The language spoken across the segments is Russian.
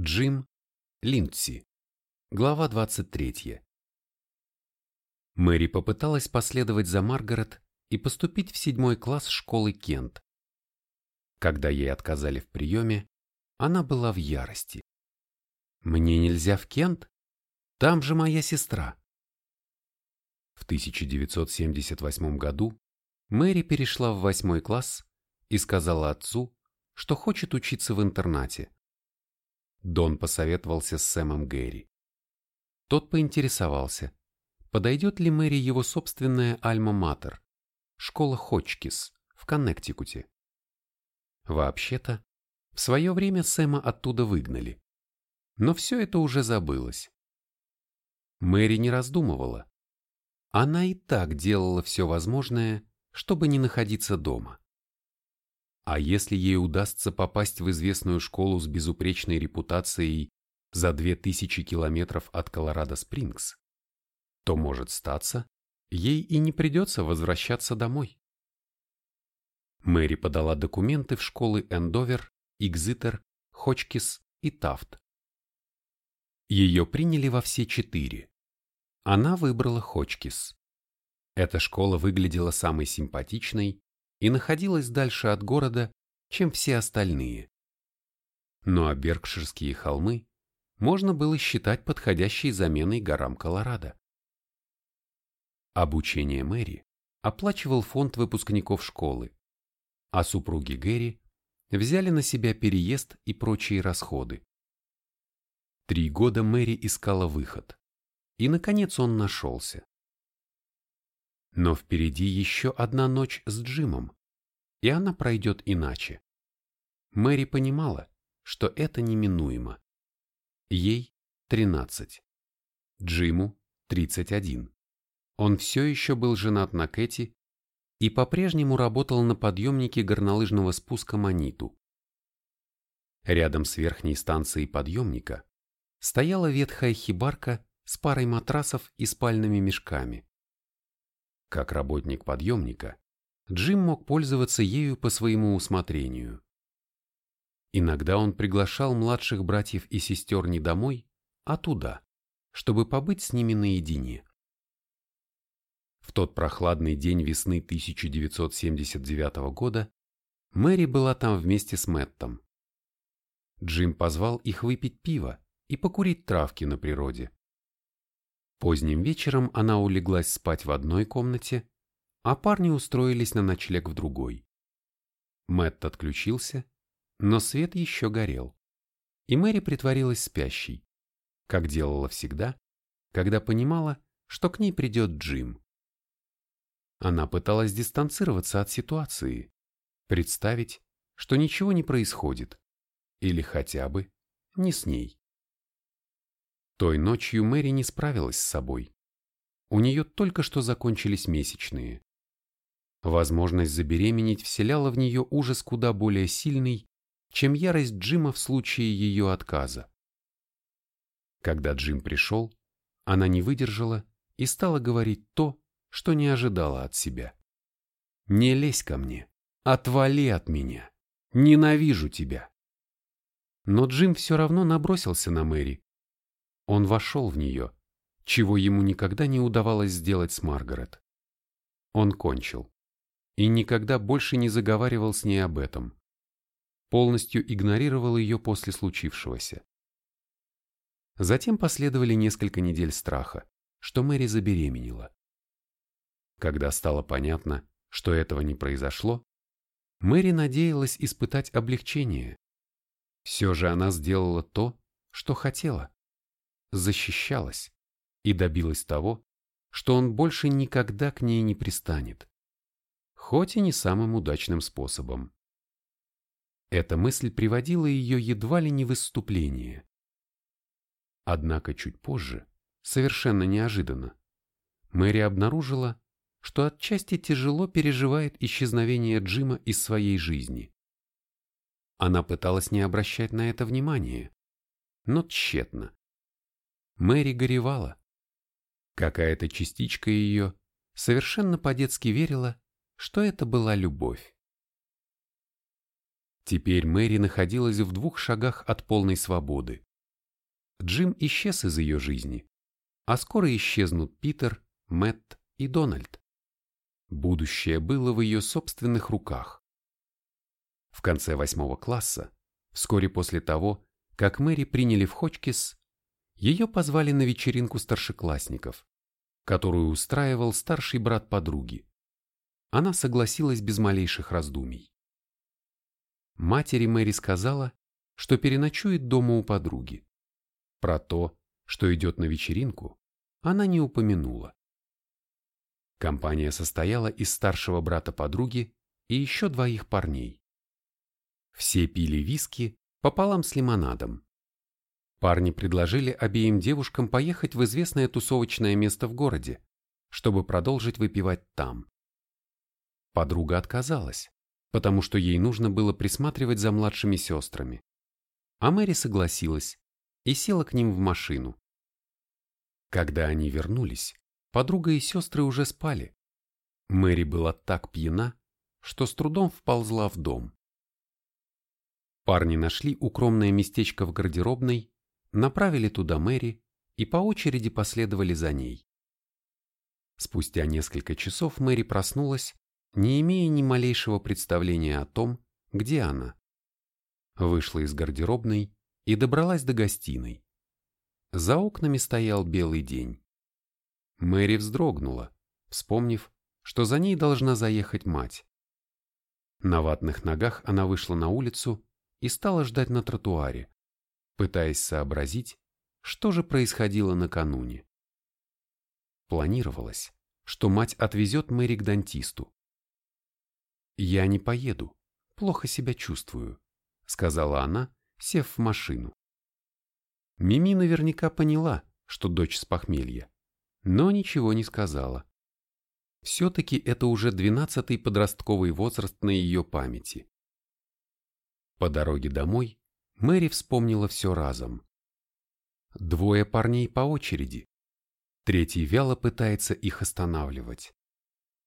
Джим, Линдси. Глава 23. Мэри попыталась последовать за Маргарет и поступить в седьмой класс школы Кент. Когда ей отказали в приеме, она была в ярости. «Мне нельзя в Кент? Там же моя сестра». В 1978 году Мэри перешла в восьмой класс и сказала отцу, что хочет учиться в интернате. Дон посоветовался с Сэмом Гэри. Тот поинтересовался, подойдет ли Мэри его собственная альма-матер, школа Хочкис в Коннектикуте. Вообще-то, в свое время Сэма оттуда выгнали. Но все это уже забылось. Мэри не раздумывала. Она и так делала все возможное, чтобы не находиться дома. А если ей удастся попасть в известную школу с безупречной репутацией за 2000 километров от Колорадо-Спрингс, то может статься, ей и не придется возвращаться домой. Мэри подала документы в школы Эндовер, Экзитер, Хочкис и Тафт. Ее приняли во все четыре. Она выбрала Хочкис. Эта школа выглядела самой симпатичной и находилась дальше от города, чем все остальные. Ну а холмы можно было считать подходящей заменой горам Колорадо. Обучение Мэри оплачивал фонд выпускников школы, а супруги Гэри взяли на себя переезд и прочие расходы. Три года Мэри искала выход, и, наконец, он нашелся. Но впереди еще одна ночь с Джимом, и она пройдет иначе. Мэри понимала, что это неминуемо. Ей 13, Джиму 31. Он все еще был женат на Кэти и по-прежнему работал на подъемнике горнолыжного спуска Маниту. Рядом с верхней станцией подъемника стояла ветхая хибарка с парой матрасов и спальными мешками. Как работник подъемника, Джим мог пользоваться ею по своему усмотрению. Иногда он приглашал младших братьев и сестер не домой, а туда, чтобы побыть с ними наедине. В тот прохладный день весны 1979 года Мэри была там вместе с Мэттом. Джим позвал их выпить пиво и покурить травки на природе. Поздним вечером она улеглась спать в одной комнате, а парни устроились на ночлег в другой. Мэтт отключился, но свет еще горел, и Мэри притворилась спящей, как делала всегда, когда понимала, что к ней придет Джим. Она пыталась дистанцироваться от ситуации, представить, что ничего не происходит, или хотя бы не с ней. Той ночью Мэри не справилась с собой. У нее только что закончились месячные. Возможность забеременеть вселяла в нее ужас куда более сильный, чем ярость Джима в случае ее отказа. Когда Джим пришел, она не выдержала и стала говорить то, что не ожидала от себя. «Не лезь ко мне, отвали от меня, ненавижу тебя». Но Джим все равно набросился на Мэри, он вошел в нее, чего ему никогда не удавалось сделать с Маргарет. Он кончил. И никогда больше не заговаривал с ней об этом. Полностью игнорировал ее после случившегося. Затем последовали несколько недель страха, что Мэри забеременела. Когда стало понятно, что этого не произошло, Мэри надеялась испытать облегчение. Все же она сделала то, что хотела защищалась и добилась того, что он больше никогда к ней не пристанет, хоть и не самым удачным способом. Эта мысль приводила ее едва ли не в выступление. Однако чуть позже, совершенно неожиданно, Мэри обнаружила, что отчасти тяжело переживает исчезновение Джима из своей жизни. Она пыталась не обращать на это внимания, но тщетно. Мэри горевала. Какая-то частичка ее совершенно по-детски верила, что это была любовь. Теперь Мэри находилась в двух шагах от полной свободы. Джим исчез из ее жизни, а скоро исчезнут Питер, Мэтт и Дональд. Будущее было в ее собственных руках. В конце восьмого класса, вскоре после того, как Мэри приняли в Хочкис, ее позвали на вечеринку старшеклассников, которую устраивал старший брат подруги. Она согласилась без малейших раздумий. Матери Мэри сказала, что переночует дома у подруги. Про то, что идет на вечеринку, она не упомянула. Компания состояла из старшего брата подруги и еще двоих парней. Все пили виски пополам с лимонадом. Парни предложили обеим девушкам поехать в известное тусовочное место в городе, чтобы продолжить выпивать там. Подруга отказалась, потому что ей нужно было присматривать за младшими сестрами. А Мэри согласилась и села к ним в машину. Когда они вернулись, Подруга и сестры уже спали. Мэри была так пьяна, что с трудом вползла в дом. Парни нашли укромное местечко в гардеробной, направили туда Мэри и по очереди последовали за ней. Спустя несколько часов Мэри проснулась, не имея ни малейшего представления о том, где она. Вышла из гардеробной и добралась до гостиной. За окнами стоял белый день. Мэри вздрогнула, вспомнив, что за ней должна заехать мать. На ватных ногах она вышла на улицу и стала ждать на тротуаре, пытаясь сообразить, что же происходило накануне. Планировалось, что мать отвезет Мэри к дантисту. «Я не поеду, плохо себя чувствую», — сказала она, сев в машину. Мими наверняка поняла, что дочь с похмелья но ничего не сказала. Все-таки это уже двенадцатый подростковый возраст на ее памяти. По дороге домой Мэри вспомнила все разом. Двое парней по очереди. Третий вяло пытается их останавливать.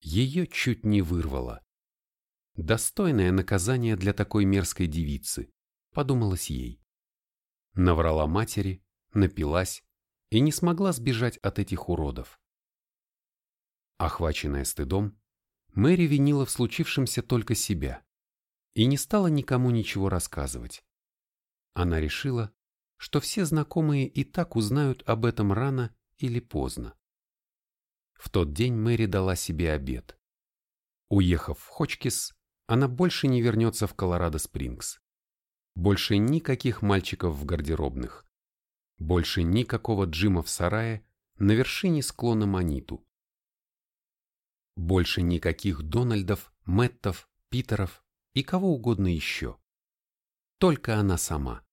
Ее чуть не вырвало. Достойное наказание для такой мерзкой девицы, подумалось ей. Наврала матери, напилась, и не смогла сбежать от этих уродов. Охваченная стыдом, Мэри винила в случившемся только себя и не стала никому ничего рассказывать. Она решила, что все знакомые и так узнают об этом рано или поздно. В тот день Мэри дала себе обед. Уехав в Хочкис, она больше не вернется в Колорадо-Спрингс. Больше никаких мальчиков в гардеробных. Больше никакого Джима в сарае на вершине склона Маниту. Больше никаких Дональдов, Мэттов, Питеров и кого угодно еще. Только она сама.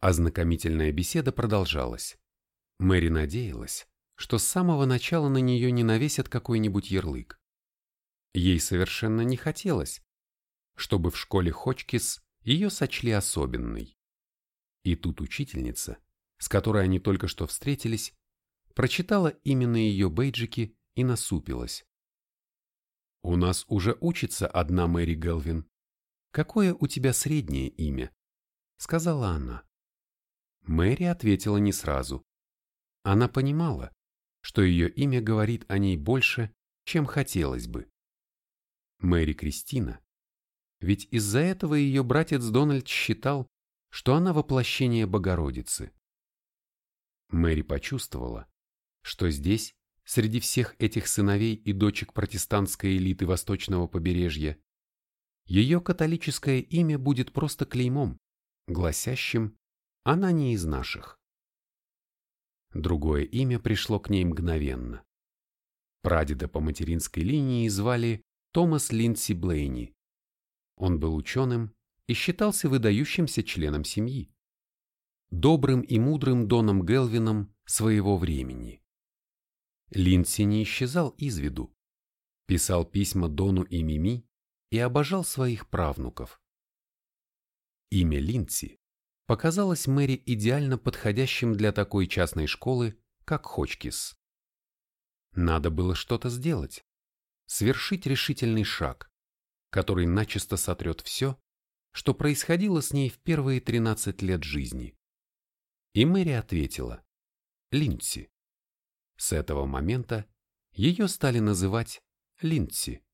Ознакомительная беседа продолжалась. Мэри надеялась, что с самого начала на нее не навесят какой-нибудь ярлык. Ей совершенно не хотелось, чтобы в школе Хочкис ее сочли особенной. И тут учительница, с которой они только что встретились, прочитала именно ее бейджики и насупилась. «У нас уже учится одна Мэри Гелвин. Какое у тебя среднее имя?» — сказала она. Мэри ответила не сразу. Она понимала, что ее имя говорит о ней больше, чем хотелось бы. Мэри Кристина. Ведь из-за этого ее братец Дональд считал, что она воплощение Богородицы. Мэри почувствовала, что здесь, среди всех этих сыновей и дочек протестантской элиты восточного побережья, ее католическое имя будет просто клеймом, гласящим «она не из наших». Другое имя пришло к ней мгновенно. Прадеда по материнской линии звали Томас Линдси Блейни. Он был ученым и считался выдающимся членом семьи, добрым и мудрым Доном Гелвином своего времени. Линдси не исчезал из виду, писал письма Дону и Мими и обожал своих правнуков. Имя Линдси показалось Мэри идеально подходящим для такой частной школы, как Хочкис. Надо было что-то сделать, свершить решительный шаг, который начисто сотрет все, что происходило с ней в первые 13 лет жизни. И Мэри ответила «Линдси». С этого момента ее стали называть Линдси.